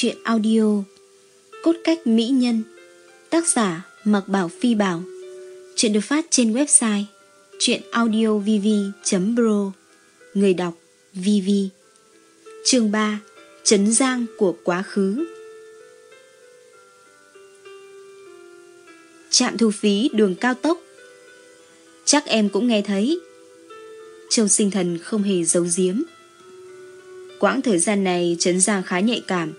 truyện chuyện audio Cốt cách mỹ nhân, Tác giả Mặc Bảo Phi Bảo. Chuyện được phát trên website Chuyện audiovv.pro Người đọc VV Chương 3 Trấn Giang của quá khứ. Trạm thu phí đường cao tốc. Chắc em cũng nghe thấy. Châu sinh thần không hề giấu giếm. Quãng thời gian này Trấn Giang khá nhạy cảm.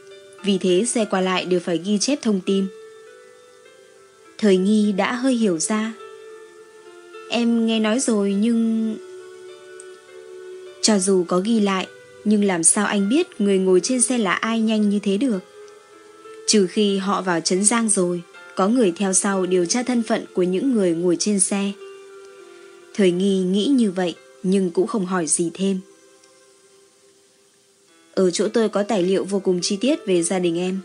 Vì thế xe qua lại đều phải ghi chép thông tin. Thời nghi đã hơi hiểu ra. Em nghe nói rồi nhưng... Cho dù có ghi lại, Nhưng làm sao anh biết người ngồi trên xe là ai nhanh như thế được? Trừ khi họ vào Trấn Giang rồi, Có người theo sau điều tra thân phận của những người ngồi trên xe. Thời nghi nghĩ như vậy, Nhưng cũng không hỏi gì thêm ở chỗ tôi có tài liệu vô cùng chi tiết về gia đình em.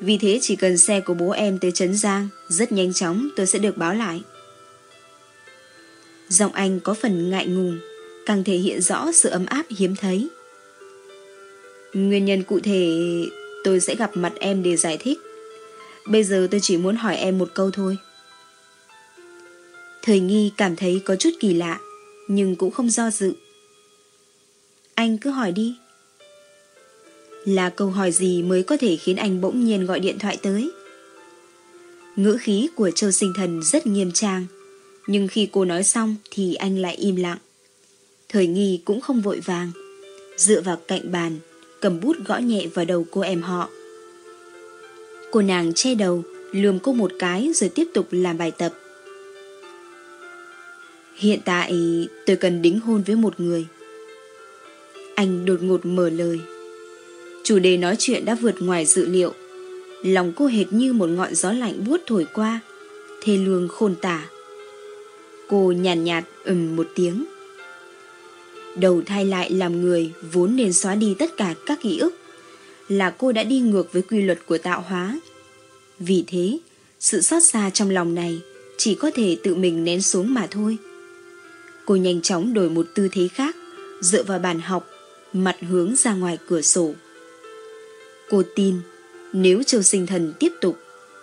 Vì thế chỉ cần xe của bố em tới Trấn Giang, rất nhanh chóng tôi sẽ được báo lại. Giọng anh có phần ngại ngùng, càng thể hiện rõ sự ấm áp hiếm thấy. Nguyên nhân cụ thể tôi sẽ gặp mặt em để giải thích. Bây giờ tôi chỉ muốn hỏi em một câu thôi. Thời nghi cảm thấy có chút kỳ lạ, nhưng cũng không do dự. Anh cứ hỏi đi. Là câu hỏi gì mới có thể khiến anh bỗng nhiên gọi điện thoại tới? Ngữ khí của Châu Sinh Thần rất nghiêm trang, nhưng khi cô nói xong thì anh lại im lặng. Thời nghi cũng không vội vàng, dựa vào cạnh bàn, cầm bút gõ nhẹ vào đầu cô em họ. Cô nàng che đầu, lườm cô một cái rồi tiếp tục làm bài tập. Hiện tại tôi cần đính hôn với một người. Anh đột ngột mở lời. Chủ đề nói chuyện đã vượt ngoài dự liệu. Lòng cô hệt như một ngọn gió lạnh buốt thổi qua, thê lương khôn tả. Cô nhàn nhạt, nhạt ừm một tiếng. Đầu thai lại làm người vốn nên xóa đi tất cả các ký ức, là cô đã đi ngược với quy luật của tạo hóa. Vì thế, sự xót xa trong lòng này chỉ có thể tự mình nén xuống mà thôi. Cô nhanh chóng đổi một tư thế khác, dựa vào bàn học, mặt hướng ra ngoài cửa sổ. Cô tin, nếu Châu Sinh Thần tiếp tục,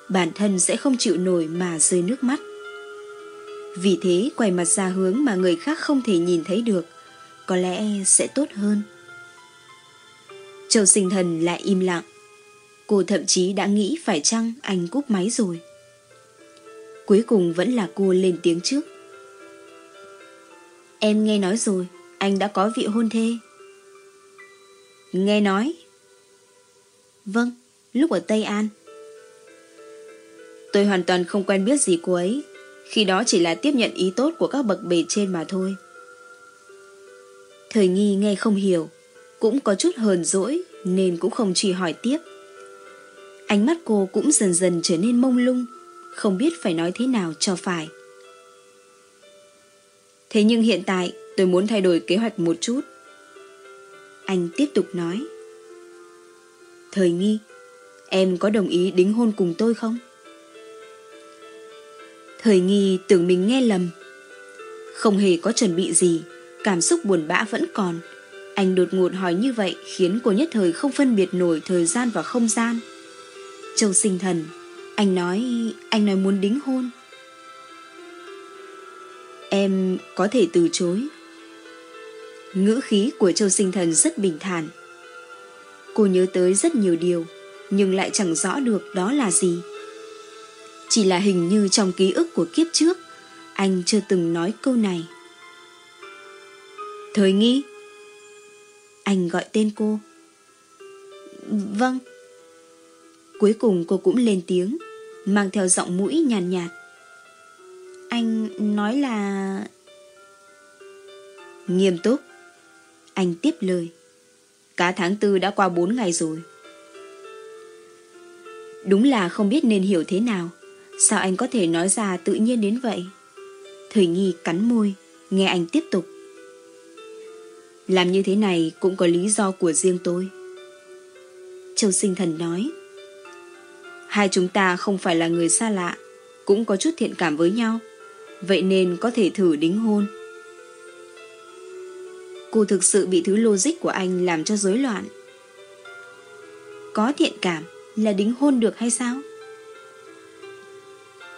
bản thân sẽ không chịu nổi mà rơi nước mắt. Vì thế quay mặt ra hướng mà người khác không thể nhìn thấy được, có lẽ sẽ tốt hơn. Châu Sinh Thần lại im lặng. Cô thậm chí đã nghĩ phải chăng anh cúp máy rồi. Cuối cùng vẫn là cô lên tiếng trước. Em nghe nói rồi, anh đã có vị hôn thê. Nghe nói, Vâng, lúc ở Tây An. Tôi hoàn toàn không quen biết gì cô ấy. Khi đó chỉ là tiếp nhận ý tốt của các bậc bề trên mà thôi. Thời nghi nghe không hiểu, cũng có chút hờn dỗi nên cũng không truy hỏi tiếp. Ánh mắt cô cũng dần dần trở nên mông lung, không biết phải nói thế nào cho phải. Thế nhưng hiện tại tôi muốn thay đổi kế hoạch một chút. Anh tiếp tục nói. Thời nghi, em có đồng ý đính hôn cùng tôi không? Thời nghi tưởng mình nghe lầm. Không hề có chuẩn bị gì, cảm xúc buồn bã vẫn còn. Anh đột ngột hỏi như vậy khiến cô nhất thời không phân biệt nổi thời gian và không gian. Châu sinh thần, anh nói, anh nói muốn đính hôn. Em có thể từ chối. Ngữ khí của Châu sinh thần rất bình thản. Cô nhớ tới rất nhiều điều, nhưng lại chẳng rõ được đó là gì. Chỉ là hình như trong ký ức của kiếp trước, anh chưa từng nói câu này. Thời nghi. Anh gọi tên cô. Vâng. Cuối cùng cô cũng lên tiếng, mang theo giọng mũi nhàn nhạt, nhạt. Anh nói là... Nghiêm túc. Anh tiếp lời. Cả tháng tư đã qua 4 ngày rồi. Đúng là không biết nên hiểu thế nào. Sao anh có thể nói ra tự nhiên đến vậy? Thời nghi cắn môi, nghe anh tiếp tục. Làm như thế này cũng có lý do của riêng tôi. Châu sinh thần nói. Hai chúng ta không phải là người xa lạ, cũng có chút thiện cảm với nhau. Vậy nên có thể thử đính hôn. Cô thực sự bị thứ logic của anh làm cho rối loạn. có thiện cảm là đính hôn được hay sao?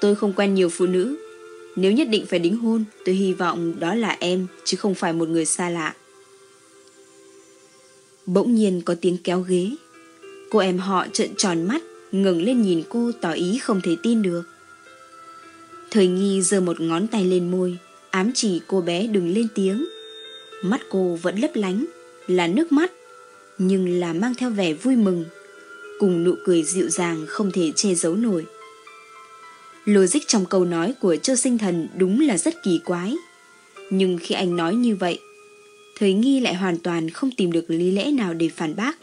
Tôi không quen nhiều phụ nữ. Nếu nhất định phải đính hôn, tôi hy vọng đó là em, chứ không phải một người xa lạ. Bỗng nhiên có tiếng kéo ghế. Cô em họ trợn tròn mắt, ngừng lên nhìn cô tỏ ý không thể tin được. Thời nghi giơ một ngón tay lên môi, ám chỉ cô bé đừng lên tiếng. Mắt cô vẫn lấp lánh, là nước mắt, nhưng là mang theo vẻ vui mừng, cùng nụ cười dịu dàng không thể che giấu nổi. Logic trong câu nói của Châu Sinh Thần đúng là rất kỳ quái. Nhưng khi anh nói như vậy, Thời nghi lại hoàn toàn không tìm được lý lẽ nào để phản bác.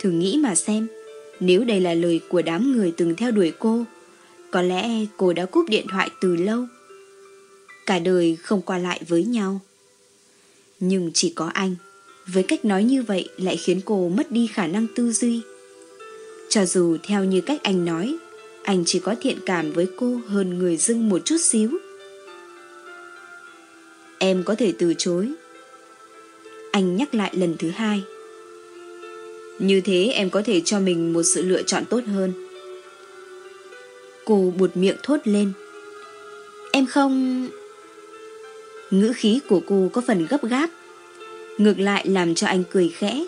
Thử nghĩ mà xem, nếu đây là lời của đám người từng theo đuổi cô, có lẽ cô đã cúp điện thoại từ lâu. Cả đời không qua lại với nhau. Nhưng chỉ có anh, với cách nói như vậy lại khiến cô mất đi khả năng tư duy. Cho dù theo như cách anh nói, anh chỉ có thiện cảm với cô hơn người dưng một chút xíu. Em có thể từ chối. Anh nhắc lại lần thứ hai. Như thế em có thể cho mình một sự lựa chọn tốt hơn. Cô buột miệng thốt lên. Em không... Ngữ khí của cô có phần gấp gáp. Ngược lại làm cho anh cười khẽ.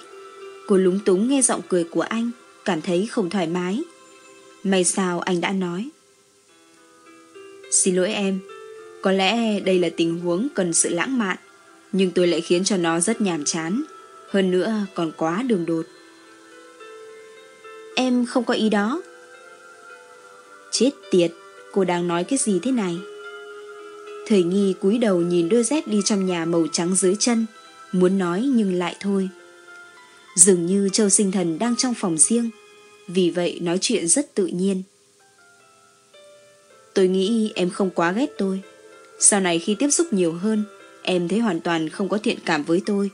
Cô lúng túng nghe giọng cười của anh, cảm thấy không thoải mái. May sao anh đã nói. Xin lỗi em, có lẽ đây là tình huống cần sự lãng mạn, nhưng tôi lại khiến cho nó rất nhàm chán. Hơn nữa còn quá đường đột. Em không có ý đó. Chết tiệt, cô đang nói cái gì thế này? Thời nghi cúi đầu nhìn đôi dép đi trong nhà màu trắng dưới chân, muốn nói nhưng lại thôi. Dường như Châu Sinh Thần đang trong phòng riêng, vì vậy nói chuyện rất tự nhiên. Tôi nghĩ em không quá ghét tôi. Sau này khi tiếp xúc nhiều hơn, em thấy hoàn toàn không có thiện cảm với tôi.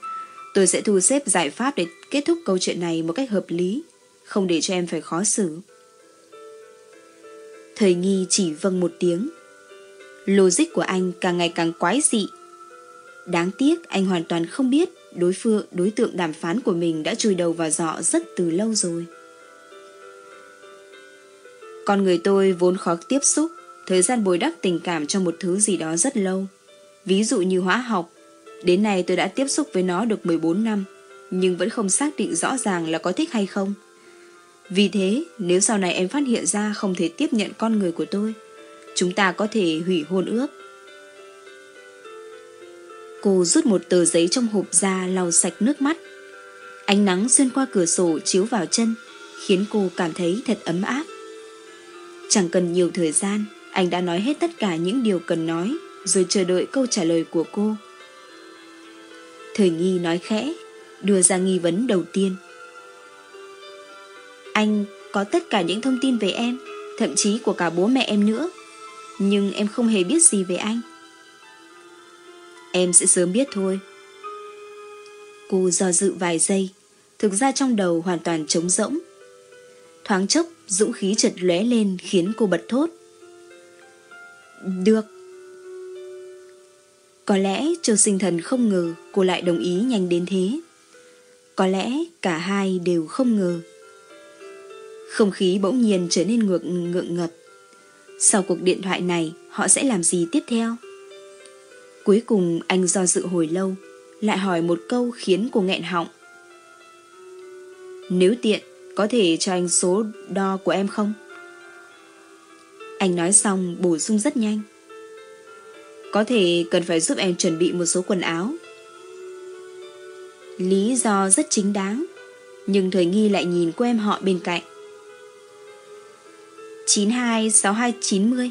Tôi sẽ thu xếp giải pháp để kết thúc câu chuyện này một cách hợp lý, không để cho em phải khó xử. Thời nghi chỉ vâng một tiếng. Logic của anh càng ngày càng quái dị. Đáng tiếc anh hoàn toàn không biết đối phương đối tượng đàm phán của mình đã chui đầu vào dọ rất từ lâu rồi. Con người tôi vốn khó tiếp xúc, thời gian bồi đắp tình cảm cho một thứ gì đó rất lâu. Ví dụ như hóa học, đến nay tôi đã tiếp xúc với nó được 14 năm, nhưng vẫn không xác định rõ ràng là có thích hay không. Vì thế, nếu sau này em phát hiện ra không thể tiếp nhận con người của tôi, chúng ta có thể hủy hôn ước. Cô rút một tờ giấy trong hộp ra lau sạch nước mắt. Ánh nắng xuyên qua cửa sổ chiếu vào chân, khiến cô cảm thấy thật ấm áp. Chẳng cần nhiều thời gian, anh đã nói hết tất cả những điều cần nói, rồi chờ đợi câu trả lời của cô. Thời nghi nói khẽ, đưa ra nghi vấn đầu tiên. Anh có tất cả những thông tin về em, thậm chí của cả bố mẹ em nữa. Nhưng em không hề biết gì về anh. Em sẽ sớm biết thôi. Cô do dự vài giây, thực ra trong đầu hoàn toàn trống rỗng. Thoáng chốc, dũng khí chợt lóe lên khiến cô bật thốt. Được. Có lẽ Châu Sinh Thần không ngờ cô lại đồng ý nhanh đến thế. Có lẽ cả hai đều không ngờ. Không khí bỗng nhiên trở nên ngược ngượng ngập. Sau cuộc điện thoại này, họ sẽ làm gì tiếp theo? Cuối cùng anh do dự hồi lâu, lại hỏi một câu khiến cô nghẹn họng. Nếu tiện, có thể cho anh số đo của em không? Anh nói xong bổ sung rất nhanh. Có thể cần phải giúp em chuẩn bị một số quần áo. Lý do rất chính đáng, nhưng thời nghi lại nhìn cô em họ bên cạnh. 926290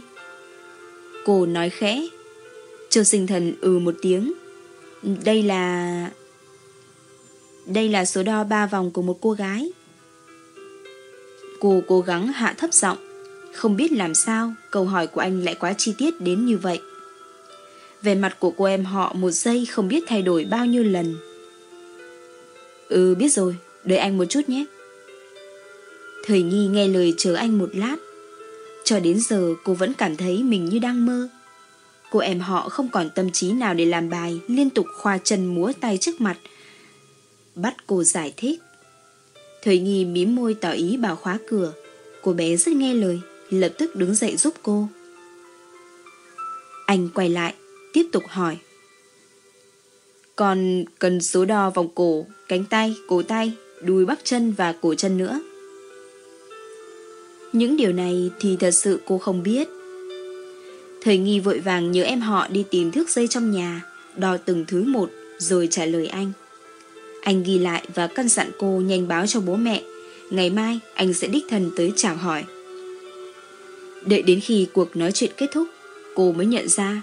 Cô nói khẽ. Châu sinh thần ừ một tiếng. Đây là... Đây là số đo ba vòng của một cô gái. Cô cố gắng hạ thấp giọng. Không biết làm sao, Câu hỏi của anh lại quá chi tiết đến như vậy. Về mặt của cô em họ Một giây không biết thay đổi bao nhiêu lần. Ừ biết rồi. Đợi anh một chút nhé. Thời nghi nghe lời chờ anh một lát cho đến giờ cô vẫn cảm thấy mình như đang mơ. Cô em họ không còn tâm trí nào để làm bài, liên tục khoa chân múa tay trước mặt. Bắt cô giải thích. Thời nghi mím môi tỏ ý bảo khóa cửa. Cô bé rất nghe lời, lập tức đứng dậy giúp cô. Anh quay lại, tiếp tục hỏi. Còn cần số đo vòng cổ, cánh tay, cổ tay, đùi bắp chân và cổ chân nữa. Những điều này thì thật sự cô không biết. Thời nghi vội vàng nhớ em họ đi tìm thước dây trong nhà, đo từng thứ một rồi trả lời anh. Anh ghi lại và căn dặn cô nhanh báo cho bố mẹ. Ngày mai anh sẽ đích thân tới chào hỏi. Đợi đến khi cuộc nói chuyện kết thúc, cô mới nhận ra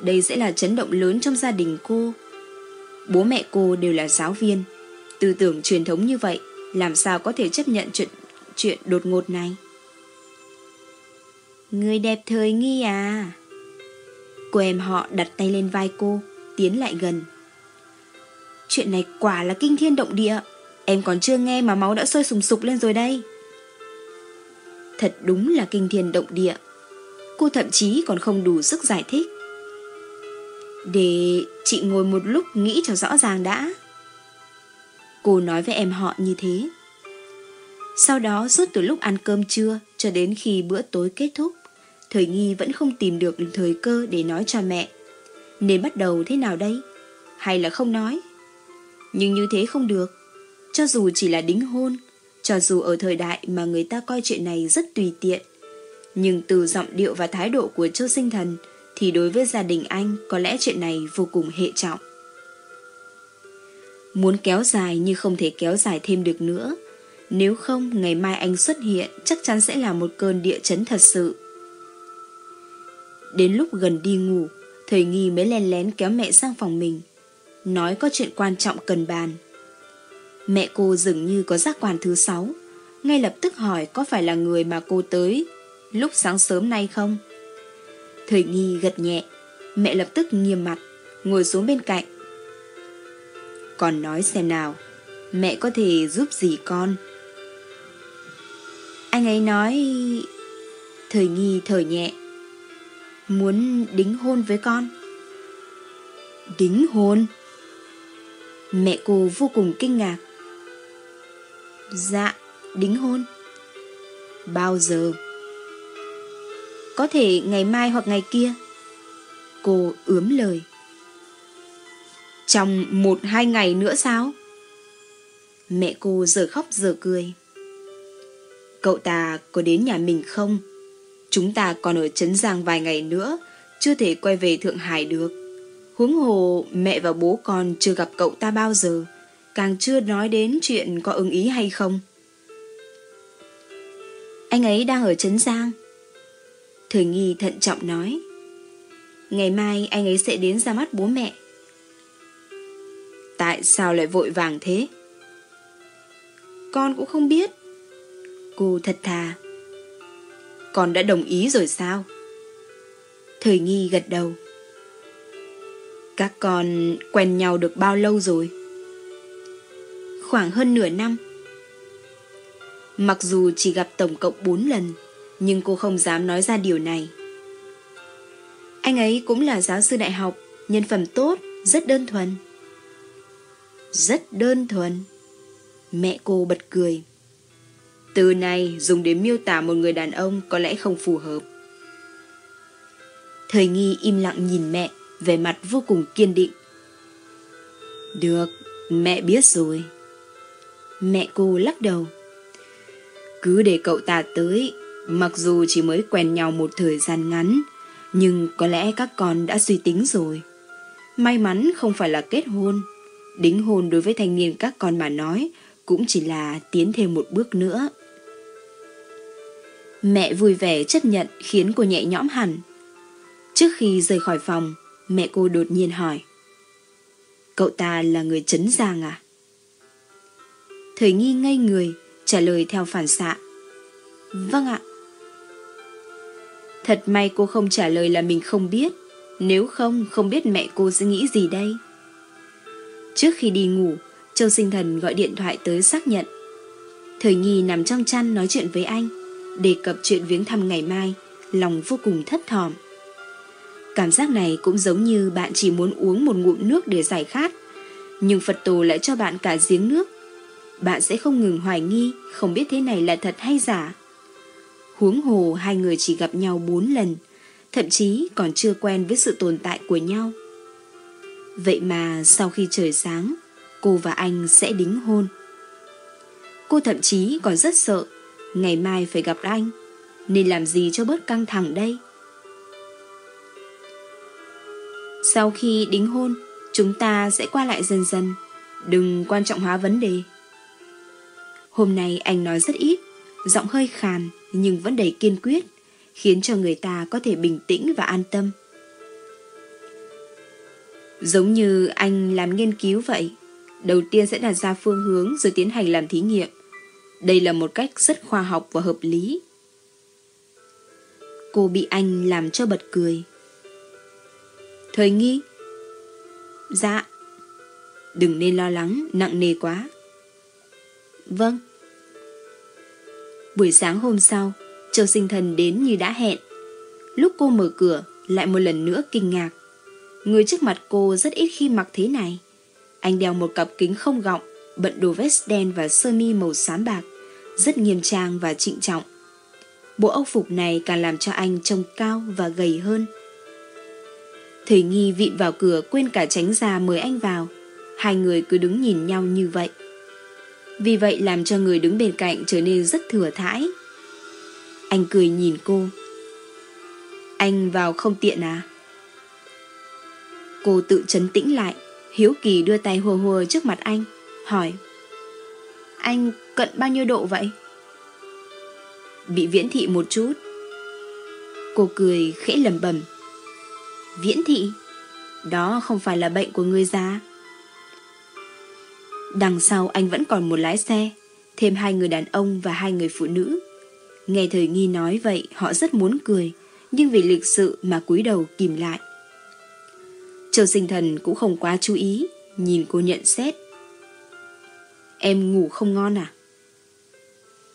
đây sẽ là chấn động lớn trong gia đình cô. Bố mẹ cô đều là giáo viên. Tư tưởng truyền thống như vậy làm sao có thể chấp nhận chuyện, chuyện đột ngột này. Người đẹp thời nghi à. Cô em họ đặt tay lên vai cô, tiến lại gần. Chuyện này quả là kinh thiên động địa. Em còn chưa nghe mà máu đã sôi sùng sục lên rồi đây. Thật đúng là kinh thiên động địa. Cô thậm chí còn không đủ sức giải thích. Để chị ngồi một lúc nghĩ cho rõ ràng đã. Cô nói với em họ như thế. Sau đó suốt từ lúc ăn cơm trưa cho đến khi bữa tối kết thúc, Thời nghi vẫn không tìm được thời cơ để nói cho mẹ. Nên bắt đầu thế nào đây? Hay là không nói? Nhưng như thế không được. Cho dù chỉ là đính hôn, cho dù ở thời đại mà người ta coi chuyện này rất tùy tiện, nhưng từ giọng điệu và thái độ của Châu Sinh Thần thì đối với gia đình anh có lẽ chuyện này vô cùng hệ trọng. Muốn kéo dài nhưng không thể kéo dài thêm được nữa. Nếu không, ngày mai anh xuất hiện chắc chắn sẽ là một cơn địa chấn thật sự. Đến lúc gần đi ngủ, thầy nghi mới len lén kéo mẹ sang phòng mình. Nói có chuyện quan trọng cần bàn. Mẹ cô dường như có giác quan thứ sáu, ngay lập tức hỏi có phải là người mà cô tới lúc sáng sớm nay không? Thời nghi gật nhẹ, mẹ lập tức nghiêm mặt, ngồi xuống bên cạnh. Còn nói xem nào, mẹ có thể giúp gì con? Anh ấy nói... Thời nghi thở nhẹ, muốn đính hôn với con. Đính hôn? Mẹ cô vô cùng kinh ngạc. Dạ, đính hôn. Bao giờ? Có thể ngày mai hoặc ngày kia. Cô ướm lời. Trong một hai ngày nữa sao? Mẹ cô giờ khóc giờ cười. Cậu ta có đến nhà mình không? Chúng ta còn ở Trấn Giang vài ngày nữa, chưa thể quay về Thượng Hải được. Huống hồ mẹ và bố con chưa gặp cậu ta bao giờ, càng chưa nói đến chuyện có ứng ý hay không. Anh ấy đang ở Trấn Giang. Thời nghi thận trọng nói. Ngày mai anh ấy sẽ đến ra mắt bố mẹ. Tại sao lại vội vàng thế? Con cũng không biết. Cô thật thà. Con đã đồng ý rồi sao? Thời nghi gật đầu. Các con quen nhau được bao lâu rồi? Khoảng hơn nửa năm. Mặc dù chỉ gặp tổng cộng 4 lần, nhưng cô không dám nói ra điều này. Anh ấy cũng là giáo sư đại học, nhân phẩm tốt, rất đơn thuần. Rất đơn thuần. Mẹ cô bật cười. Từ này dùng để miêu tả một người đàn ông có lẽ không phù hợp. Thời nghi im lặng nhìn mẹ, vẻ mặt vô cùng kiên định. Được, mẹ biết rồi. Mẹ cô lắc đầu. Cứ để cậu ta tới, mặc dù chỉ mới quen nhau một thời gian ngắn, nhưng có lẽ các con đã suy tính rồi. May mắn không phải là kết hôn. Đính hôn đối với thanh niên các con mà nói cũng chỉ là tiến thêm một bước nữa. Mẹ vui vẻ chấp nhận khiến cô nhẹ nhõm hẳn. Trước khi rời khỏi phòng, mẹ cô đột nhiên hỏi. Cậu ta là người Trấn Giang à? Thời nghi ngây người, trả lời theo phản xạ. Vâng ạ. Thật may cô không trả lời là mình không biết. Nếu không, không biết mẹ cô sẽ nghĩ gì đây. Trước khi đi ngủ, Châu Sinh Thần gọi điện thoại tới xác nhận. Thời nghi nằm trong chăn nói chuyện với anh đề cập chuyện viếng thăm ngày mai, lòng vô cùng thất thỏm. Cảm giác này cũng giống như bạn chỉ muốn uống một ngụm nước để giải khát, nhưng Phật tổ lại cho bạn cả giếng nước. bạn sẽ không ngừng hoài nghi, không biết thế này là thật hay giả. Huống hồ hai người chỉ gặp nhau bốn lần, thậm chí còn chưa quen với sự tồn tại của nhau. Vậy mà sau khi trời sáng, cô và anh sẽ đính hôn. Cô thậm chí còn rất sợ, ngày mai phải gặp anh, nên làm gì cho bớt căng thẳng đây? Sau khi đính hôn, chúng ta sẽ qua lại dần dần, đừng quan trọng hóa vấn đề. Hôm nay anh nói rất ít, giọng hơi khàn nhưng vẫn đầy kiên quyết, khiến cho người ta có thể bình tĩnh và an tâm. Giống như anh làm nghiên cứu vậy, đầu tiên sẽ đặt ra phương hướng rồi tiến hành làm thí nghiệm. Đây là một cách rất khoa học và hợp lý. Cô bị anh làm cho bật cười. Thời nghi? Dạ. Đừng nên lo lắng, nặng nề quá. Vâng. Buổi sáng hôm sau, Châu sinh thần đến như đã hẹn. Lúc cô mở cửa, lại một lần nữa kinh ngạc. Người trước mặt cô rất ít khi mặc thế này. Anh đeo một cặp kính không gọng, bận đồ vest đen và sơ mi màu xám bạc, rất nghiêm trang và trịnh trọng. Bộ âu phục này càng làm cho anh trông cao và gầy hơn. Thầy nghi vịn vào cửa quên cả tránh ra mời anh vào. Hai người cứ đứng nhìn nhau như vậy. Vì vậy làm cho người đứng bên cạnh trở nên rất thừa thãi. Anh cười nhìn cô. Anh vào không tiện à? Cô tự chấn tĩnh lại, hiếu kỳ đưa tay hùa hùa trước mặt anh, hỏi. Anh cận bao nhiêu độ vậy? Bị viễn thị một chút. Cô cười khẽ lầm bầm. Viễn thị? Đó không phải là bệnh của người già. Đằng sau anh vẫn còn một lái xe, thêm hai người đàn ông và hai người phụ nữ. Nghe thời nghi nói vậy họ rất muốn cười, nhưng vì lịch sự mà cúi đầu kìm lại. Châu sinh thần cũng không quá chú ý, nhìn cô nhận xét. Em ngủ không ngon à?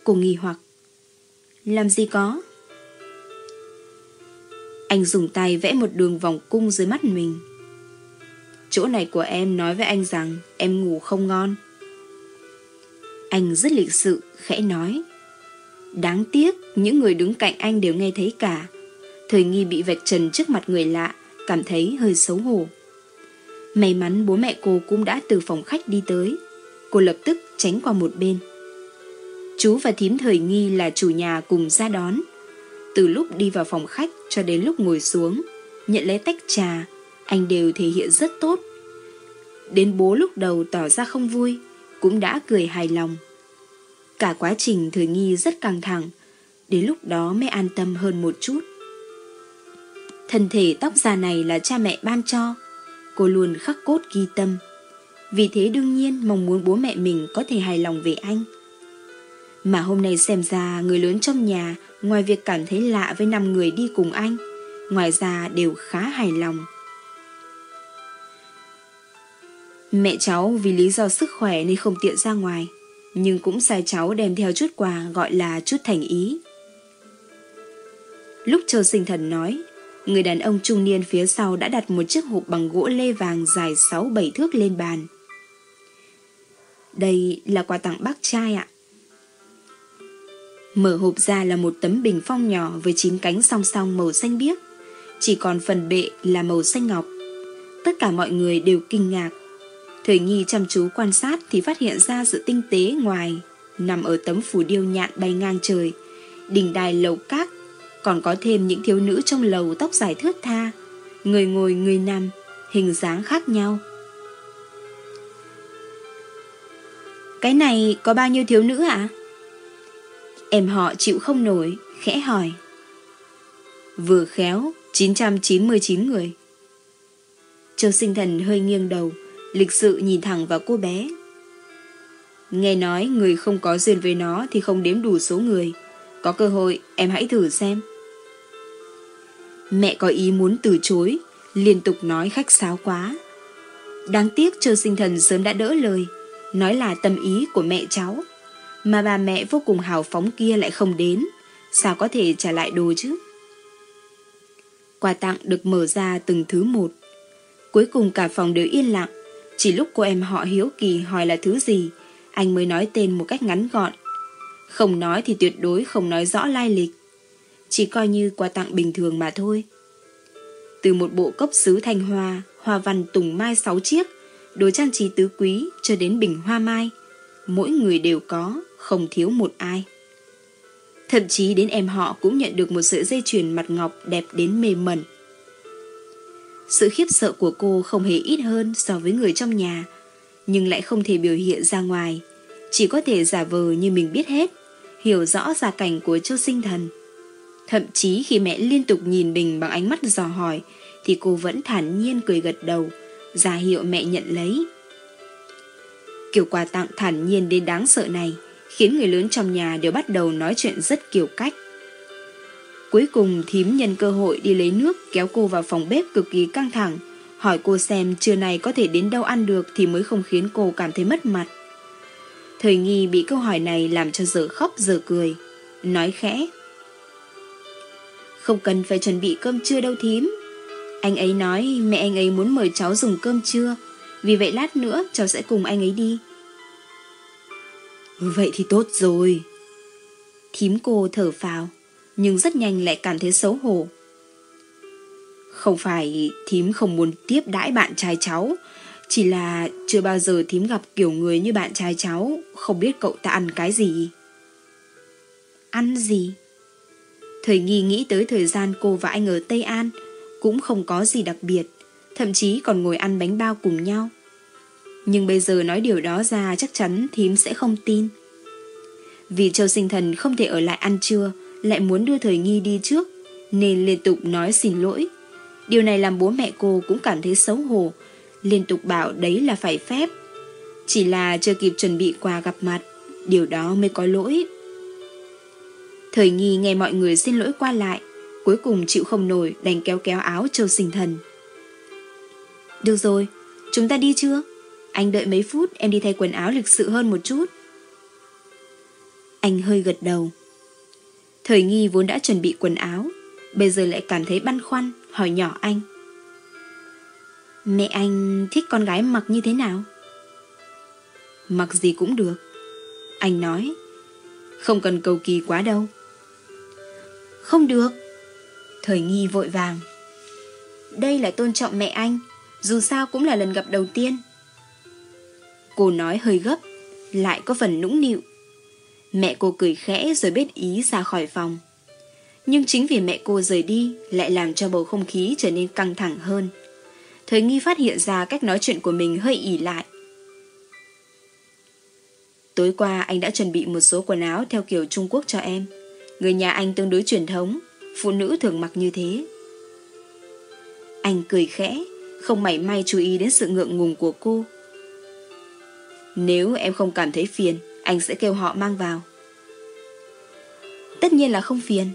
Cô nghi hoặc. Làm gì có? Anh dùng tay vẽ một đường vòng cung dưới mắt mình. Chỗ này của em nói với anh rằng em ngủ không ngon. Anh rất lịch sự, khẽ nói. Đáng tiếc, những người đứng cạnh anh đều nghe thấy cả. Thời nghi bị vạch trần trước mặt người lạ, cảm thấy hơi xấu hổ. May mắn bố mẹ cô cũng đã từ phòng khách đi tới. Cô lập tức tránh qua một bên. Chú và thím thời nghi là chủ nhà cùng ra đón. Từ lúc đi vào phòng khách cho đến lúc ngồi xuống, nhận lấy tách trà, anh đều thể hiện rất tốt. Đến bố lúc đầu tỏ ra không vui, cũng đã cười hài lòng. Cả quá trình thời nghi rất căng thẳng, đến lúc đó mới an tâm hơn một chút. Thân thể tóc già này là cha mẹ ban cho, cô luôn khắc cốt ghi tâm. Vì thế đương nhiên mong muốn bố mẹ mình có thể hài lòng về anh. Mà hôm nay xem ra người lớn trong nhà ngoài việc cảm thấy lạ với năm người đi cùng anh, ngoài ra đều khá hài lòng. Mẹ cháu vì lý do sức khỏe nên không tiện ra ngoài, nhưng cũng sai cháu đem theo chút quà gọi là chút thành ý. Lúc Châu Sinh Thần nói, người đàn ông trung niên phía sau đã đặt một chiếc hộp bằng gỗ lê vàng dài 6-7 thước lên bàn. Đây là quà tặng bác trai ạ. Mở hộp ra là một tấm bình phong nhỏ với chín cánh song song màu xanh biếc, chỉ còn phần bệ là màu xanh ngọc. Tất cả mọi người đều kinh ngạc. Thời nghi chăm chú quan sát thì phát hiện ra sự tinh tế ngoài, nằm ở tấm phủ điêu nhạn bay ngang trời, đỉnh đài lầu cát, còn có thêm những thiếu nữ trong lầu tóc dài thướt tha, người ngồi người nằm, hình dáng khác nhau. Cái này có bao nhiêu thiếu nữ ạ? À? Em họ chịu không nổi, khẽ hỏi. Vừa khéo, 999 người. Châu sinh thần hơi nghiêng đầu, lịch sự nhìn thẳng vào cô bé. Nghe nói người không có duyên với nó thì không đếm đủ số người. Có cơ hội em hãy thử xem. Mẹ có ý muốn từ chối, liên tục nói khách sáo quá. Đáng tiếc Châu sinh thần sớm đã đỡ lời, nói là tâm ý của mẹ cháu mà bà mẹ vô cùng hào phóng kia lại không đến, sao có thể trả lại đồ chứ? Quà tặng được mở ra từng thứ một. Cuối cùng cả phòng đều yên lặng, chỉ lúc cô em họ hiếu kỳ hỏi là thứ gì, Anh mới nói tên một cách ngắn gọn. Không nói thì tuyệt đối không nói rõ lai lịch. Chỉ coi như quà tặng bình thường mà thôi. Từ một bộ cốc sứ thanh hoa, hoa văn tùng mai sáu chiếc, đồ trang trí tứ quý cho đến bình hoa mai. Mỗi người đều có, không thiếu một ai. Thậm chí đến em họ cũng nhận được một sợi dây chuyền mặt ngọc đẹp đến mê mẩn. Sự khiếp sợ của cô không hề ít hơn so với người trong nhà, nhưng lại không thể biểu hiện ra ngoài, chỉ có thể giả vờ như mình biết hết, hiểu rõ gia cảnh của châu sinh thần. Thậm chí khi mẹ liên tục nhìn mình bằng ánh mắt dò hỏi, thì cô vẫn thản nhiên cười gật đầu, ra hiệu mẹ nhận lấy. Kiểu quà tặng thản nhiên đến đáng sợ này, khiến người lớn trong nhà đều bắt đầu nói chuyện rất kiểu cách. Cuối cùng thím nhân cơ hội đi lấy nước kéo cô vào phòng bếp cực kỳ căng thẳng, hỏi cô xem trưa này có thể đến đâu ăn được thì mới không khiến cô cảm thấy mất mặt. Thời nghi bị câu hỏi này làm cho giờ khóc giờ cười, nói khẽ. Không cần phải chuẩn bị cơm trưa đâu thím. Anh ấy nói mẹ anh ấy muốn mời cháu dùng cơm trưa, vì vậy lát nữa cháu sẽ cùng anh ấy đi. Vậy thì tốt rồi. Thím cô thở phào, nhưng rất nhanh lại cảm thấy xấu hổ. Không phải thím không muốn tiếp đãi bạn trai cháu, chỉ là chưa bao giờ thím gặp kiểu người như bạn trai cháu, không biết cậu ta ăn cái gì. Ăn gì? Thời nghi nghĩ tới thời gian cô và anh ở Tây An, cũng không có gì đặc biệt, thậm chí còn ngồi ăn bánh bao cùng nhau. Nhưng bây giờ nói điều đó ra chắc chắn thím sẽ không tin. Vì Châu Sinh Thần không thể ở lại ăn trưa, lại muốn đưa thời nghi đi trước, nên liên tục nói xin lỗi. Điều này làm bố mẹ cô cũng cảm thấy xấu hổ, liên tục bảo đấy là phải phép. Chỉ là chưa kịp chuẩn bị quà gặp mặt, điều đó mới có lỗi. Thời nghi nghe mọi người xin lỗi qua lại, cuối cùng chịu không nổi đành kéo kéo áo Châu Sinh Thần. Được rồi, chúng ta đi chưa? Anh đợi mấy phút em đi thay quần áo lịch sự hơn một chút. Anh hơi gật đầu. Thời nghi vốn đã chuẩn bị quần áo, bây giờ lại cảm thấy băn khoăn, hỏi nhỏ anh. Mẹ anh thích con gái mặc như thế nào? Mặc gì cũng được. Anh nói, không cần cầu kỳ quá đâu. Không được. Thời nghi vội vàng. Đây là tôn trọng mẹ anh, dù sao cũng là lần gặp đầu tiên. Cô nói hơi gấp, lại có phần nũng nịu. Mẹ cô cười khẽ rồi biết ý ra khỏi phòng. Nhưng chính vì mẹ cô rời đi lại làm cho bầu không khí trở nên căng thẳng hơn. Thời nghi phát hiện ra cách nói chuyện của mình hơi ỉ lại. Tối qua anh đã chuẩn bị một số quần áo theo kiểu Trung Quốc cho em. Người nhà anh tương đối truyền thống, phụ nữ thường mặc như thế. Anh cười khẽ, không mảy may chú ý đến sự ngượng ngùng của cô. Nếu em không cảm thấy phiền, anh sẽ kêu họ mang vào. Tất nhiên là không phiền.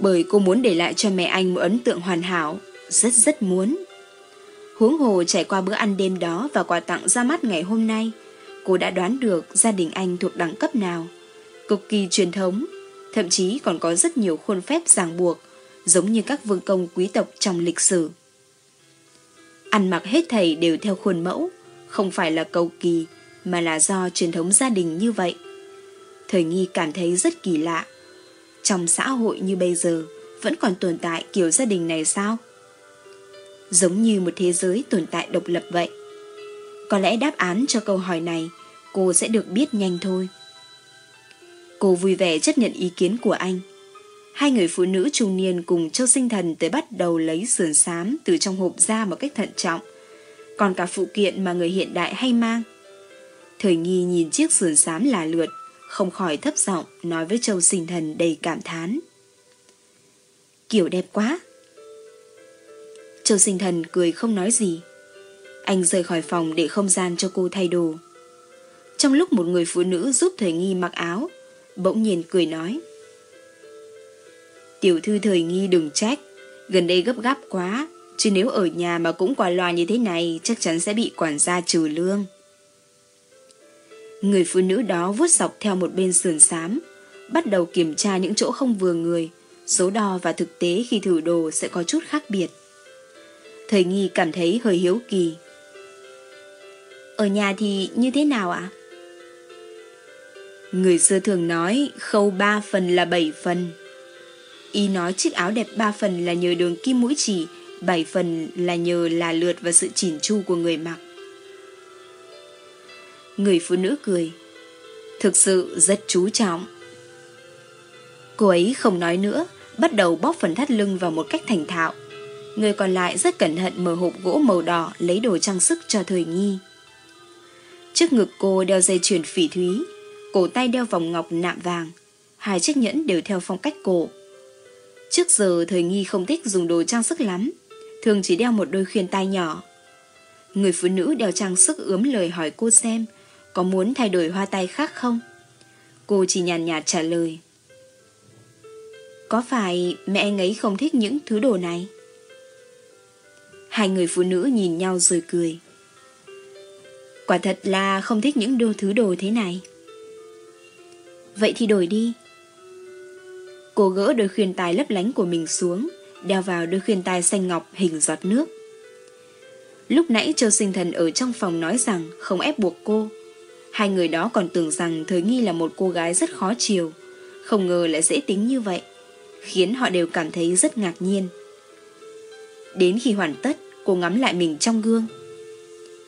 Bởi cô muốn để lại cho mẹ anh một ấn tượng hoàn hảo, rất rất muốn. Huống hồ trải qua bữa ăn đêm đó và quà tặng ra mắt ngày hôm nay, cô đã đoán được gia đình anh thuộc đẳng cấp nào. Cực kỳ truyền thống, thậm chí còn có rất nhiều khuôn phép ràng buộc, giống như các vương công quý tộc trong lịch sử. Ăn mặc hết thầy đều theo khuôn mẫu, không phải là cầu kỳ, mà là do truyền thống gia đình như vậy. Thời nghi cảm thấy rất kỳ lạ. Trong xã hội như bây giờ, vẫn còn tồn tại kiểu gia đình này sao? Giống như một thế giới tồn tại độc lập vậy. Có lẽ đáp án cho câu hỏi này cô sẽ được biết nhanh thôi. Cô vui vẻ chấp nhận ý kiến của anh. Hai người phụ nữ trung niên cùng Châu Sinh Thần tới bắt đầu lấy sườn xám từ trong hộp ra một cách thận trọng. Còn cả phụ kiện mà người hiện đại hay mang Thời nghi nhìn chiếc sườn xám là lượt, không khỏi thấp giọng nói với Châu Sinh Thần đầy cảm thán. Kiểu đẹp quá. Châu Sinh Thần cười không nói gì. Anh rời khỏi phòng để không gian cho cô thay đồ. Trong lúc một người phụ nữ giúp Thời Nghi mặc áo, bỗng nhiên cười nói. Tiểu thư Thời Nghi đừng trách, gần đây gấp gáp quá, chứ nếu ở nhà mà cũng quả loa như thế này chắc chắn sẽ bị quản gia trừ lương. Người phụ nữ đó vuốt dọc theo một bên sườn xám, bắt đầu kiểm tra những chỗ không vừa người, số đo và thực tế khi thử đồ sẽ có chút khác biệt. Thời nghi cảm thấy hơi hiếu kỳ. Ở nhà thì như thế nào ạ? Người xưa thường nói khâu ba phần là bảy phần. Y nói chiếc áo đẹp ba phần là nhờ đường kim mũi chỉ, bảy phần là nhờ là lượt và sự chỉn chu của người mặc. Người phụ nữ cười. Thực sự rất chú trọng. Cô ấy không nói nữa, bắt đầu bóp phần thắt lưng vào một cách thành thạo. Người còn lại rất cẩn thận mở hộp gỗ màu đỏ lấy đồ trang sức cho thời nghi. Trước ngực cô đeo dây chuyền phỉ thúy, cổ tay đeo vòng ngọc nạm vàng, hai chiếc nhẫn đều theo phong cách cổ. Trước giờ thời nghi không thích dùng đồ trang sức lắm, thường chỉ đeo một đôi khuyên tai nhỏ. Người phụ nữ đeo trang sức ướm lời hỏi cô xem có muốn thay đổi hoa tay khác không? Cô chỉ nhàn nhạt trả lời. Có phải mẹ anh ấy không thích những thứ đồ này? Hai người phụ nữ nhìn nhau rồi cười. Quả thật là không thích những đồ thứ đồ thế này. Vậy thì đổi đi. Cô gỡ đôi khuyên tai lấp lánh của mình xuống, đeo vào đôi khuyên tai xanh ngọc hình giọt nước. Lúc nãy Châu Sinh Thần ở trong phòng nói rằng không ép buộc cô. Hai người đó còn tưởng rằng Thời Nghi là một cô gái rất khó chiều, không ngờ lại dễ tính như vậy, khiến họ đều cảm thấy rất ngạc nhiên. Đến khi hoàn tất, cô ngắm lại mình trong gương.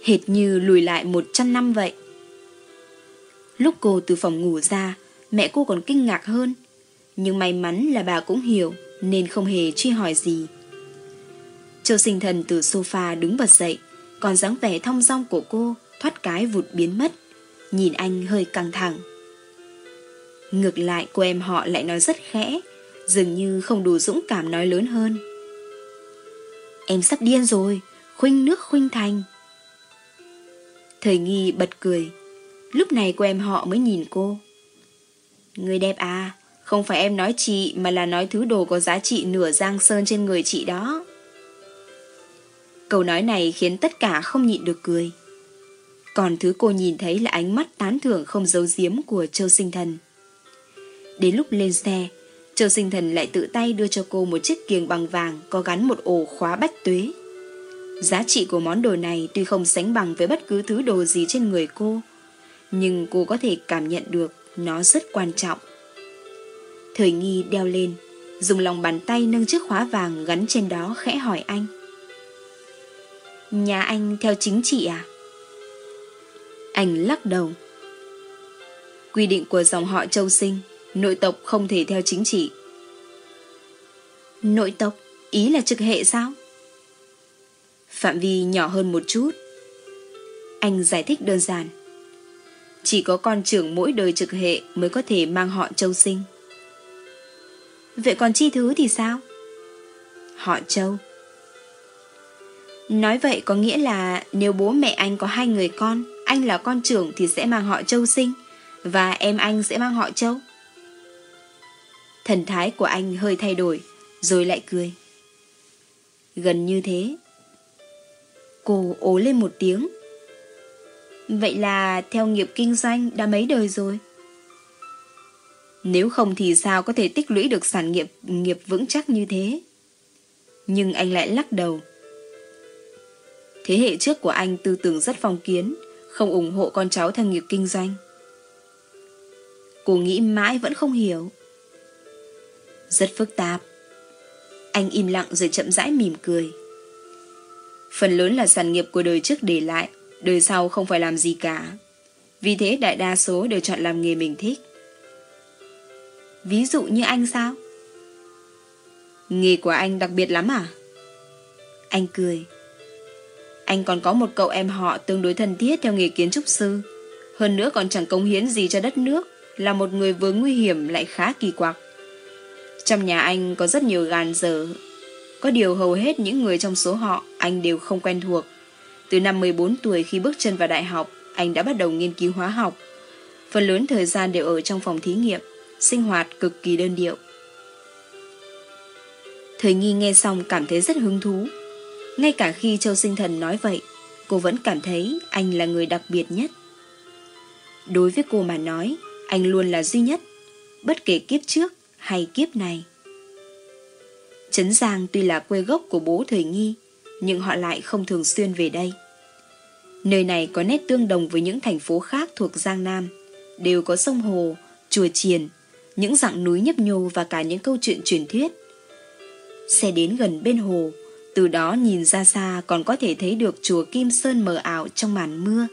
Hệt như lùi lại 100 năm vậy. Lúc cô từ phòng ngủ ra, mẹ cô còn kinh ngạc hơn. Nhưng may mắn là bà cũng hiểu, nên không hề truy hỏi gì. Châu sinh thần từ sofa đứng bật dậy, còn dáng vẻ thong dong của cô thoát cái vụt biến mất. Nhìn anh hơi căng thẳng. Ngược lại cô em họ lại nói rất khẽ, dường như không đủ dũng cảm nói lớn hơn. Em sắp điên rồi, khuynh nước khuynh thành. Thời nghi bật cười. Lúc này cô em họ mới nhìn cô. Người đẹp à, không phải em nói chị mà là nói thứ đồ có giá trị nửa giang sơn trên người chị đó. Câu nói này khiến tất cả không nhịn được cười. Còn thứ cô nhìn thấy là ánh mắt tán thưởng không giấu giếm của Châu Sinh Thần. Đến lúc lên xe, Châu Sinh Thần lại tự tay đưa cho cô một chiếc kiềng bằng vàng có gắn một ổ khóa bách tuế. Giá trị của món đồ này tuy không sánh bằng với bất cứ thứ đồ gì trên người cô, nhưng cô có thể cảm nhận được nó rất quan trọng. Thời nghi đeo lên, dùng lòng bàn tay nâng chiếc khóa vàng gắn trên đó khẽ hỏi anh. Nhà anh theo chính trị à? Anh lắc đầu. Quy định của dòng họ Châu Sinh, nội tộc không thể theo chính trị. Nội tộc? Ý là trực hệ sao? Phạm vi nhỏ hơn một chút. Anh giải thích đơn giản. Chỉ có con trưởng mỗi đời trực hệ mới có thể mang họ Châu Sinh. Vậy còn chi thứ thì sao? Họ Châu. Nói vậy có nghĩa là nếu bố mẹ anh có hai người con, anh là con trưởng thì sẽ mang họ Châu sinh, và em anh sẽ mang họ Châu. Thần thái của anh hơi thay đổi, rồi lại cười. Gần như thế. Cô ố lên một tiếng. Vậy là theo nghiệp kinh doanh đã mấy đời rồi? Nếu không thì sao có thể tích lũy được sản nghiệp nghiệp vững chắc như thế? Nhưng anh lại lắc đầu. Thế hệ trước của anh tư tưởng rất phong kiến, không ủng hộ con cháu theo nghiệp kinh doanh. Cô nghĩ mãi vẫn không hiểu. Rất phức tạp. Anh im lặng rồi chậm rãi mỉm cười. Phần lớn là sản nghiệp của đời trước để lại, đời sau không phải làm gì cả. Vì thế đại đa số đều chọn làm nghề mình thích. Ví dụ như anh sao? Nghề của anh đặc biệt lắm à? Anh cười. Anh còn có một cậu em họ tương đối thân thiết theo nghề kiến trúc sư. Hơn nữa còn chẳng công hiến gì cho đất nước, là một người vừa nguy hiểm lại khá kỳ quặc. Trong nhà anh có rất nhiều gàn dở. Có điều hầu hết những người trong số họ anh đều không quen thuộc. Từ năm 14 tuổi khi bước chân vào đại học, anh đã bắt đầu nghiên cứu hóa học. Phần lớn thời gian đều ở trong phòng thí nghiệm, sinh hoạt cực kỳ đơn điệu. Thời nghi nghe xong cảm thấy rất hứng thú, ngay cả khi Châu Sinh Thần nói vậy, cô vẫn cảm thấy anh là người đặc biệt nhất. Đối với cô mà nói, anh luôn là duy nhất, bất kể kiếp trước hay kiếp này. Trấn Giang tuy là quê gốc của bố thời nghi, nhưng họ lại không thường xuyên về đây. Nơi này có nét tương đồng với những thành phố khác thuộc Giang Nam, đều có sông hồ, chùa chiền, những dạng núi nhấp nhô và cả những câu chuyện truyền thuyết. Xe đến gần bên hồ, từ đó nhìn ra xa còn có thể thấy được chùa Kim Sơn mờ ảo trong màn mưa.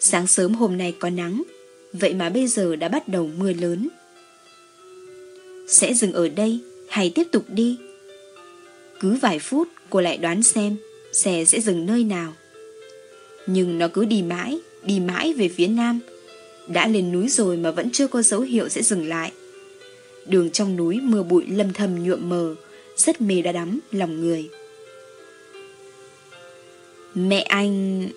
Sáng sớm hôm nay có nắng, vậy mà bây giờ đã bắt đầu mưa lớn. Sẽ dừng ở đây hay tiếp tục đi? Cứ vài phút cô lại đoán xem xe sẽ dừng nơi nào. Nhưng nó cứ đi mãi, đi mãi về phía nam. Đã lên núi rồi mà vẫn chưa có dấu hiệu sẽ dừng lại. Đường trong núi mưa bụi lâm thầm nhuộm mờ, rất mê đã đắm lòng người. Mẹ anh...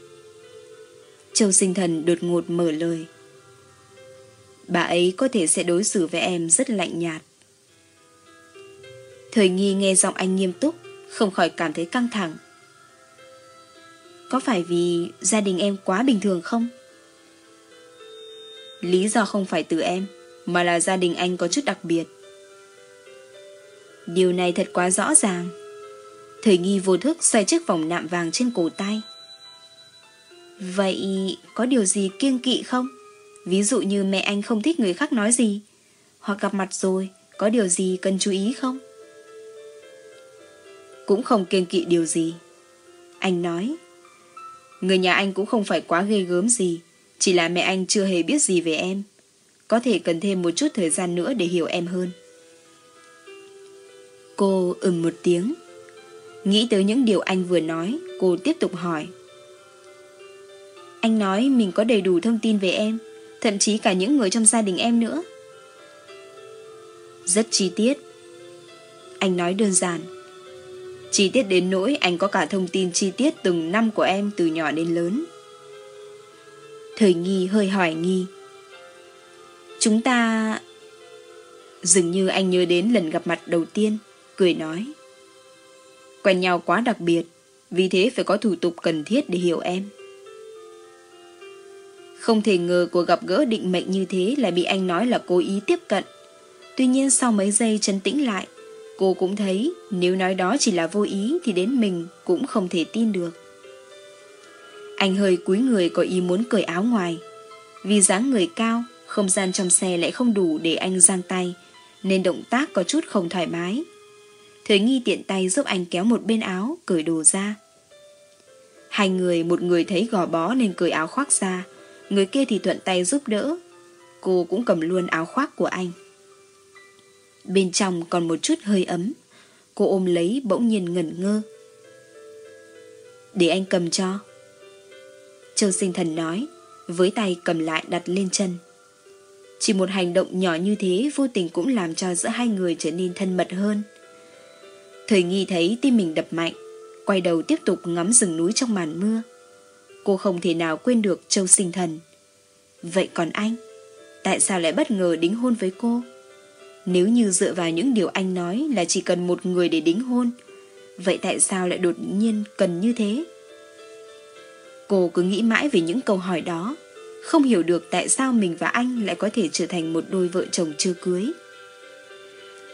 Châu sinh thần đột ngột mở lời. Bà ấy có thể sẽ đối xử với em rất lạnh nhạt. Thời nghi nghe giọng anh nghiêm túc, không khỏi cảm thấy căng thẳng. Có phải vì gia đình em quá bình thường không? Lý do không phải từ em, mà là gia đình anh có chút đặc biệt. Điều này thật quá rõ ràng. Thời nghi vô thức xoay chiếc vòng nạm vàng trên cổ tay. Vậy có điều gì kiêng kỵ không? Ví dụ như mẹ anh không thích người khác nói gì, hoặc gặp mặt rồi, có điều gì cần chú ý không? Cũng không kiêng kỵ điều gì. Anh nói, người nhà anh cũng không phải quá ghê gớm gì, chỉ là mẹ anh chưa hề biết gì về em. Có thể cần thêm một chút thời gian nữa để hiểu em hơn. Cô ừm một tiếng. Nghĩ tới những điều anh vừa nói, cô tiếp tục hỏi. Anh nói mình có đầy đủ thông tin về em, thậm chí cả những người trong gia đình em nữa. Rất chi tiết. Anh nói đơn giản. Chi tiết đến nỗi anh có cả thông tin chi tiết từng năm của em từ nhỏ đến lớn. Thời nghi hơi hỏi nghi. Chúng ta... Dường như anh nhớ đến lần gặp mặt đầu tiên, cười nói. Quen nhau quá đặc biệt, vì thế phải có thủ tục cần thiết để hiểu em. Không thể ngờ cuộc gặp gỡ định mệnh như thế lại bị anh nói là cố ý tiếp cận. Tuy nhiên sau mấy giây chân tĩnh lại, cô cũng thấy nếu nói đó chỉ là vô ý thì đến mình cũng không thể tin được. Anh hơi cúi người có ý muốn cởi áo ngoài. Vì dáng người cao, không gian trong xe lại không đủ để anh giang tay, nên động tác có chút không thoải mái. Thời nghi tiện tay giúp anh kéo một bên áo, cởi đồ ra. Hai người, một người thấy gò bó nên cởi áo khoác ra, người kia thì thuận tay giúp đỡ. Cô cũng cầm luôn áo khoác của anh. Bên trong còn một chút hơi ấm. Cô ôm lấy bỗng nhiên ngẩn ngơ. Để anh cầm cho. Châu sinh thần nói, với tay cầm lại đặt lên chân. Chỉ một hành động nhỏ như thế vô tình cũng làm cho giữa hai người trở nên thân mật hơn. Thời nghi thấy tim mình đập mạnh, quay đầu tiếp tục ngắm rừng núi trong màn mưa. Cô không thể nào quên được Châu sinh thần. Vậy còn anh? Tại sao lại bất ngờ đính hôn với cô? Nếu như dựa vào những điều anh nói là chỉ cần một người để đính hôn, vậy tại sao lại đột nhiên cần như thế? Cô cứ nghĩ mãi về những câu hỏi đó, không hiểu được tại sao mình và anh lại có thể trở thành một đôi vợ chồng chưa cưới.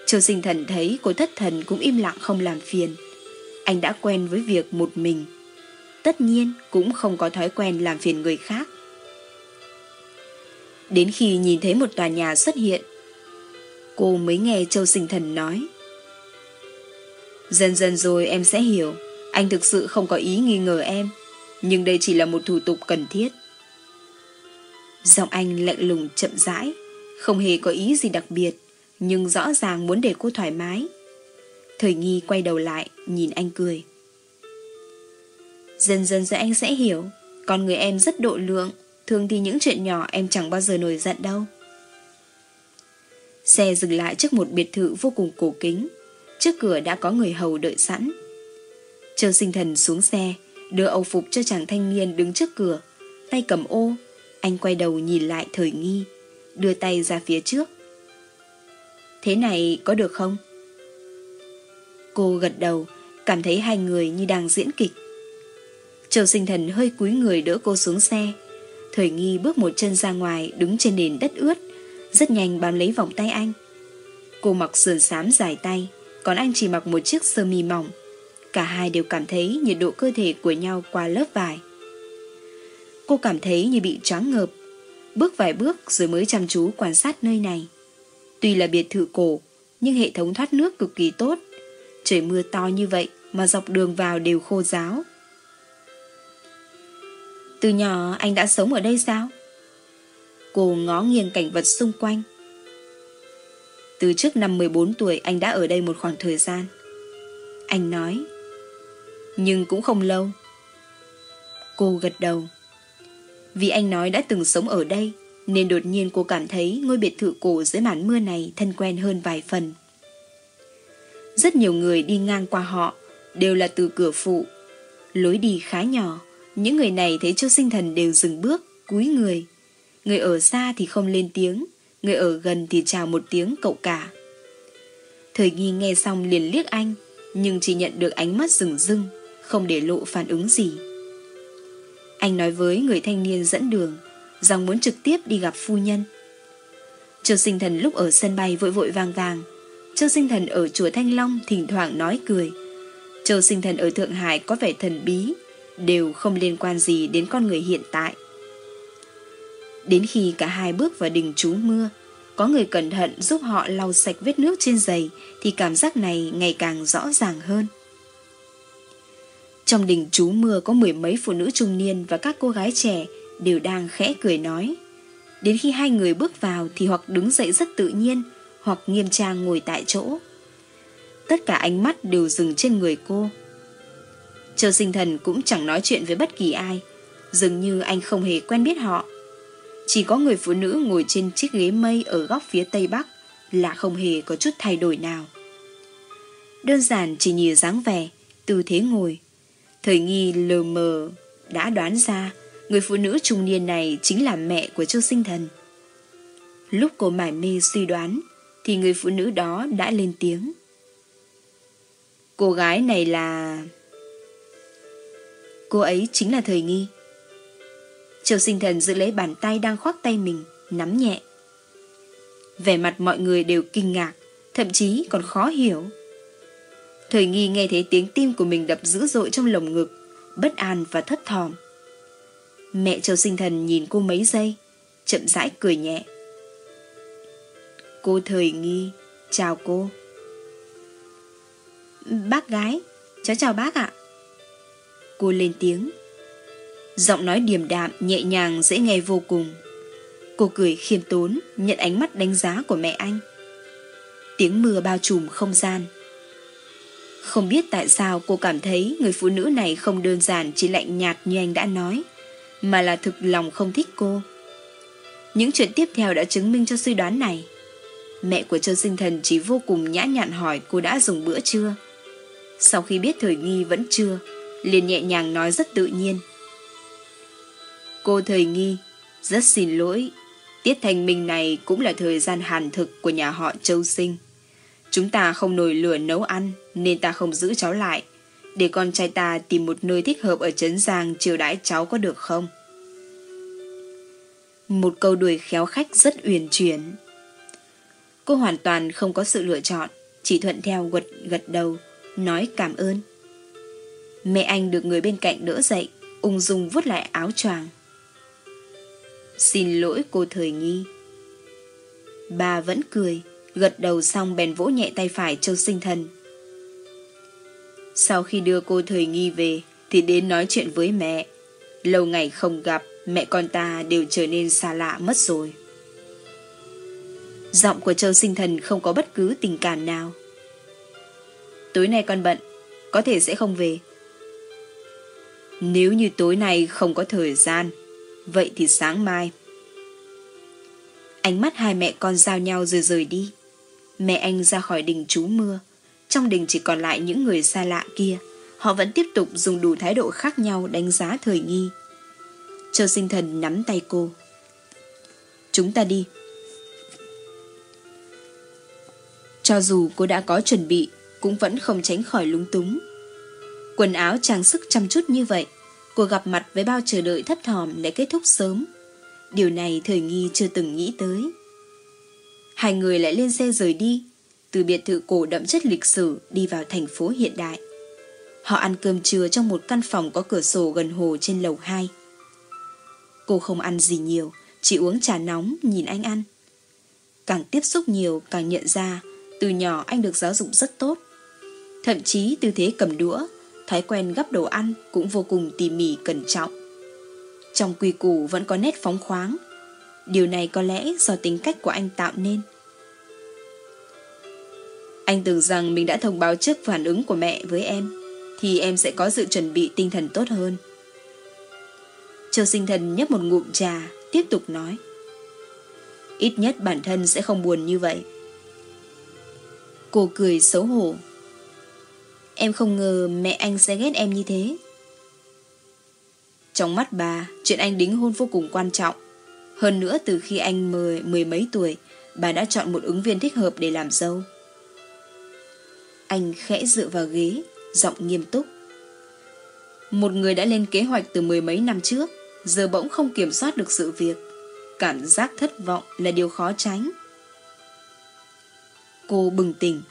Châu sinh thần thấy cô thất thần cũng im lặng không làm phiền. Anh đã quen với việc một mình. Tất nhiên cũng không có thói quen làm phiền người khác. Đến khi nhìn thấy một tòa nhà xuất hiện, cô mới nghe Châu sinh thần nói. Dần dần rồi em sẽ hiểu, anh thực sự không có ý nghi ngờ em, nhưng đây chỉ là một thủ tục cần thiết. Giọng anh lạnh lùng chậm rãi, không hề có ý gì đặc biệt nhưng rõ ràng muốn để cô thoải mái. Thời nghi quay đầu lại, nhìn anh cười. Dần dần rồi anh sẽ hiểu, con người em rất độ lượng, thường thì những chuyện nhỏ em chẳng bao giờ nổi giận đâu. Xe dừng lại trước một biệt thự vô cùng cổ kính, trước cửa đã có người hầu đợi sẵn. Châu sinh thần xuống xe, đưa âu phục cho chàng thanh niên đứng trước cửa, tay cầm ô, anh quay đầu nhìn lại thời nghi, đưa tay ra phía trước. Thế này có được không? Cô gật đầu, cảm thấy hai người như đang diễn kịch. Châu sinh thần hơi cúi người đỡ cô xuống xe. Thời nghi bước một chân ra ngoài đứng trên nền đất ướt, rất nhanh bám lấy vòng tay anh. Cô mặc sườn xám dài tay, còn anh chỉ mặc một chiếc sơ mi mỏng. Cả hai đều cảm thấy nhiệt độ cơ thể của nhau qua lớp vải. cô cảm thấy như bị choáng ngợp. Bước vài bước rồi mới chăm chú quan sát nơi này. Tuy là biệt thự cổ, nhưng hệ thống thoát nước cực kỳ tốt. Trời mưa to như vậy mà dọc đường vào đều khô ráo. Từ nhỏ anh đã sống ở đây sao? Cô ngó nghiêng cảnh vật xung quanh. Từ trước năm 14 tuổi anh đã ở đây một khoảng thời gian. Anh nói. Nhưng cũng không lâu. Cô gật đầu. Vì anh nói đã từng sống ở đây, nên đột nhiên cô cảm thấy ngôi biệt thự cổ dưới màn mưa này thân quen hơn vài phần. Rất nhiều người đi ngang qua họ đều là từ cửa phụ. Lối đi khá nhỏ, những người này thấy Châu Sinh Thần đều dừng bước, cúi người. Người ở xa thì không lên tiếng, người ở gần thì chào một tiếng cậu cả. Thời nghi nghe xong liền liếc anh, nhưng chỉ nhận được ánh mắt rừng rưng, không để lộ phản ứng gì. Anh nói với người thanh niên dẫn đường, rằng muốn trực tiếp đi gặp phu nhân. Châu sinh thần lúc ở sân bay vội vội vàng vàng, Châu sinh thần ở chùa Thanh Long thỉnh thoảng nói cười. Châu sinh thần ở Thượng Hải có vẻ thần bí, đều không liên quan gì đến con người hiện tại. Đến khi cả hai bước vào đình trú mưa, có người cẩn thận giúp họ lau sạch vết nước trên giày thì cảm giác này ngày càng rõ ràng hơn. Trong đình trú mưa có mười mấy phụ nữ trung niên và các cô gái trẻ đều đang khẽ cười nói. Đến khi hai người bước vào thì hoặc đứng dậy rất tự nhiên, hoặc nghiêm trang ngồi tại chỗ. Tất cả ánh mắt đều dừng trên người cô. Châu sinh thần cũng chẳng nói chuyện với bất kỳ ai, dường như anh không hề quen biết họ. Chỉ có người phụ nữ ngồi trên chiếc ghế mây ở góc phía tây bắc là không hề có chút thay đổi nào. Đơn giản chỉ nhìn dáng vẻ, tư thế ngồi. Thời nghi lờ mờ đã đoán ra người phụ nữ trung niên này chính là mẹ của Châu Sinh Thần. Lúc cô mải mê suy đoán, thì người phụ nữ đó đã lên tiếng. Cô gái này là... Cô ấy chính là Thời Nghi. Châu sinh thần giữ lấy bàn tay đang khoác tay mình, nắm nhẹ. Vẻ mặt mọi người đều kinh ngạc, thậm chí còn khó hiểu. Thời nghi nghe thấy tiếng tim của mình đập dữ dội trong lồng ngực, bất an và thất thòm. Mẹ Châu sinh thần nhìn cô mấy giây, chậm rãi cười nhẹ. Cô thời nghi, chào cô. Bác gái, cháu chào bác ạ. Cô lên tiếng. Giọng nói điềm đạm, nhẹ nhàng, dễ nghe vô cùng. Cô cười khiêm tốn, nhận ánh mắt đánh giá của mẹ anh. Tiếng mưa bao trùm không gian. Không biết tại sao cô cảm thấy người phụ nữ này không đơn giản chỉ lạnh nhạt như anh đã nói, mà là thực lòng không thích cô. Những chuyện tiếp theo đã chứng minh cho suy đoán này. Mẹ của Trương Sinh Thần chỉ vô cùng nhã nhặn hỏi cô đã dùng bữa chưa. Sau khi biết thời nghi vẫn chưa, liền nhẹ nhàng nói rất tự nhiên. Cô thời nghi, rất xin lỗi. Tiết thành minh này cũng là thời gian hàn thực của nhà họ Châu Sinh. Chúng ta không nổi lửa nấu ăn nên ta không giữ cháu lại. Để con trai ta tìm một nơi thích hợp ở Trấn Giang chiều đãi cháu có được không? Một câu đuổi khéo khách rất uyển chuyển. Cô hoàn toàn không có sự lựa chọn, chỉ thuận theo gật gật đầu, nói cảm ơn. Mẹ anh được người bên cạnh đỡ dậy, ung dung vuốt lại áo choàng. Xin lỗi cô thời nghi. Bà vẫn cười, gật đầu xong bèn vỗ nhẹ tay phải châu sinh thần. Sau khi đưa cô thời nghi về, thì đến nói chuyện với mẹ. Lâu ngày không gặp, mẹ con ta đều trở nên xa lạ mất rồi. Giọng của Châu Sinh Thần không có bất cứ tình cảm nào. Tối nay con bận, có thể sẽ không về. Nếu như tối nay không có thời gian, vậy thì sáng mai. Ánh mắt hai mẹ con giao nhau rồi rời đi. Mẹ anh ra khỏi đình trú mưa. Trong đình chỉ còn lại những người xa lạ kia. Họ vẫn tiếp tục dùng đủ thái độ khác nhau đánh giá thời nghi. Châu sinh thần nắm tay cô. Chúng ta đi. Cho dù cô đã có chuẩn bị, cũng vẫn không tránh khỏi lúng túng. Quần áo trang sức chăm chút như vậy, cuộc gặp mặt với bao chờ đợi thấp thỏm lại kết thúc sớm. Điều này thời nghi chưa từng nghĩ tới. Hai người lại lên xe rời đi, từ biệt thự cổ đậm chất lịch sử đi vào thành phố hiện đại. Họ ăn cơm trưa trong một căn phòng có cửa sổ gần hồ trên lầu 2. Cô không ăn gì nhiều, chỉ uống trà nóng nhìn anh ăn. Càng tiếp xúc nhiều càng nhận ra từ nhỏ anh được giáo dục rất tốt. Thậm chí tư thế cầm đũa, thói quen gấp đồ ăn cũng vô cùng tỉ mỉ cẩn trọng. Trong quy củ vẫn có nét phóng khoáng. Điều này có lẽ do tính cách của anh tạo nên. Anh tưởng rằng mình đã thông báo trước phản ứng của mẹ với em, thì em sẽ có sự chuẩn bị tinh thần tốt hơn. Châu sinh thần nhấp một ngụm trà, tiếp tục nói. Ít nhất bản thân sẽ không buồn như vậy. Cô cười xấu hổ. Em không ngờ mẹ anh sẽ ghét em như thế. Trong mắt bà, chuyện anh đính hôn vô cùng quan trọng. Hơn nữa từ khi anh mười, mười mấy tuổi, bà đã chọn một ứng viên thích hợp để làm dâu. Anh khẽ dựa vào ghế, giọng nghiêm túc. Một người đã lên kế hoạch từ mười mấy năm trước, giờ bỗng không kiểm soát được sự việc. Cảm giác thất vọng là điều khó tránh. Cô bừng tỉnh,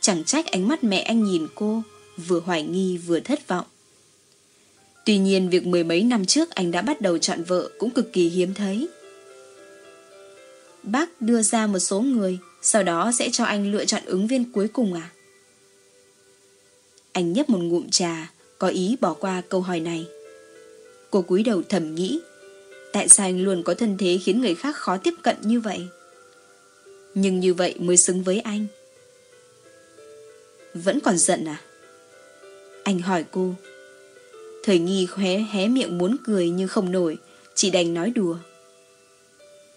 chẳng trách ánh mắt mẹ anh nhìn cô, vừa hoài nghi vừa thất vọng. Tuy nhiên việc mười mấy năm trước anh đã bắt đầu chọn vợ cũng cực kỳ hiếm thấy. Bác đưa ra một số người, sau đó sẽ cho anh lựa chọn ứng viên cuối cùng à? Anh nhấp một ngụm trà, có ý bỏ qua câu hỏi này. Cô cúi đầu thầm nghĩ, tại sao anh luôn có thân thế khiến người khác khó tiếp cận như vậy? Nhưng như vậy mới xứng với anh. Vẫn còn giận à? Anh hỏi cô. Thời nghi hé, hé miệng muốn cười nhưng không nổi, chỉ đành nói đùa.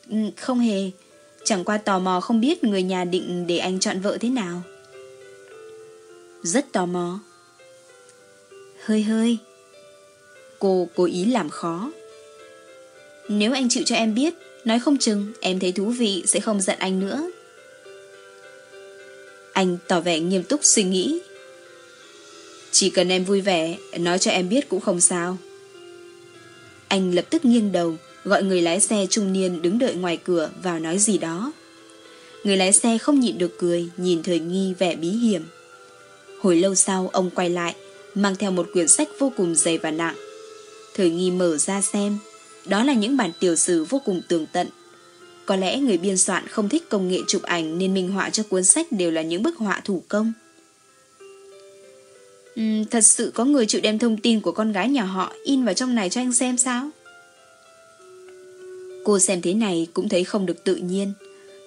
Ừ, không hề, chẳng qua tò mò không biết người nhà định để anh chọn vợ thế nào. Rất tò mò. Hơi hơi. Cô cố ý làm khó. Nếu anh chịu cho em biết, nói không chừng em thấy thú vị sẽ không giận anh nữa. Anh tỏ vẻ nghiêm túc suy nghĩ. Chỉ cần em vui vẻ, nói cho em biết cũng không sao. Anh lập tức nghiêng đầu, gọi người lái xe trung niên đứng đợi ngoài cửa vào nói gì đó. Người lái xe không nhịn được cười, nhìn thời nghi vẻ bí hiểm. Hồi lâu sau, ông quay lại, mang theo một quyển sách vô cùng dày và nặng. Thời nghi mở ra xem, đó là những bản tiểu sử vô cùng tường tận. Có lẽ người biên soạn không thích công nghệ chụp ảnh nên minh họa cho cuốn sách đều là những bức họa thủ công. Uhm, thật sự có người chịu đem thông tin của con gái nhà họ in vào trong này cho anh xem sao? Cô xem thế này cũng thấy không được tự nhiên.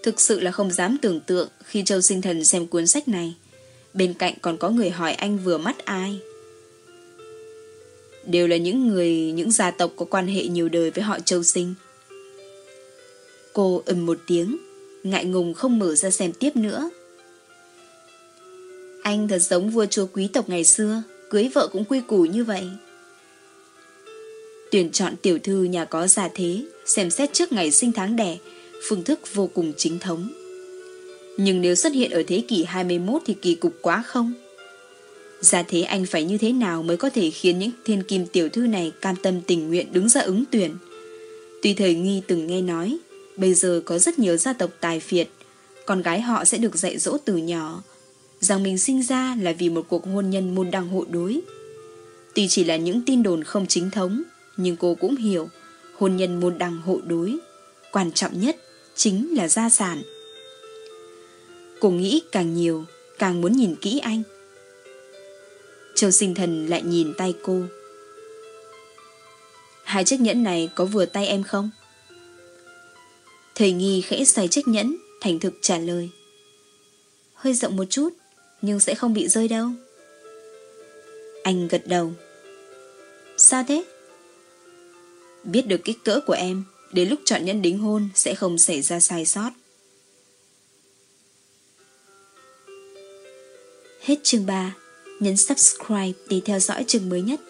Thực sự là không dám tưởng tượng khi Châu Sinh Thần xem cuốn sách này. Bên cạnh còn có người hỏi anh vừa mắt ai. Đều là những người, những gia tộc có quan hệ nhiều đời với họ Châu Sinh. Cô ừm một tiếng, ngại ngùng không mở ra xem tiếp nữa. Anh thật giống vua chúa quý tộc ngày xưa, cưới vợ cũng quy củ như vậy. Tuyển chọn tiểu thư nhà có gia thế, xem xét trước ngày sinh tháng đẻ, phương thức vô cùng chính thống. Nhưng nếu xuất hiện ở thế kỷ 21 thì kỳ cục quá không? Gia thế anh phải như thế nào mới có thể khiến những thiên kim tiểu thư này cam tâm tình nguyện đứng ra ứng tuyển? Tuy thời nghi từng nghe nói, bây giờ có rất nhiều gia tộc tài phiệt, con gái họ sẽ được dạy dỗ từ nhỏ, rằng mình sinh ra là vì một cuộc hôn nhân môn đăng hộ đối. Tuy chỉ là những tin đồn không chính thống, nhưng cô cũng hiểu hôn nhân môn đăng hộ đối. Quan trọng nhất chính là gia sản. Cô nghĩ càng nhiều, càng muốn nhìn kỹ anh. Châu sinh thần lại nhìn tay cô. Hai chiếc nhẫn này có vừa tay em không? Thầy nghi khẽ xoay chiếc nhẫn, thành thực trả lời. Hơi rộng một chút, nhưng sẽ không bị rơi đâu. Anh gật đầu. Sao thế? Biết được kích cỡ của em, đến lúc chọn nhân đính hôn sẽ không xảy ra sai sót. Hết chương 3, nhấn subscribe để theo dõi chương mới nhất.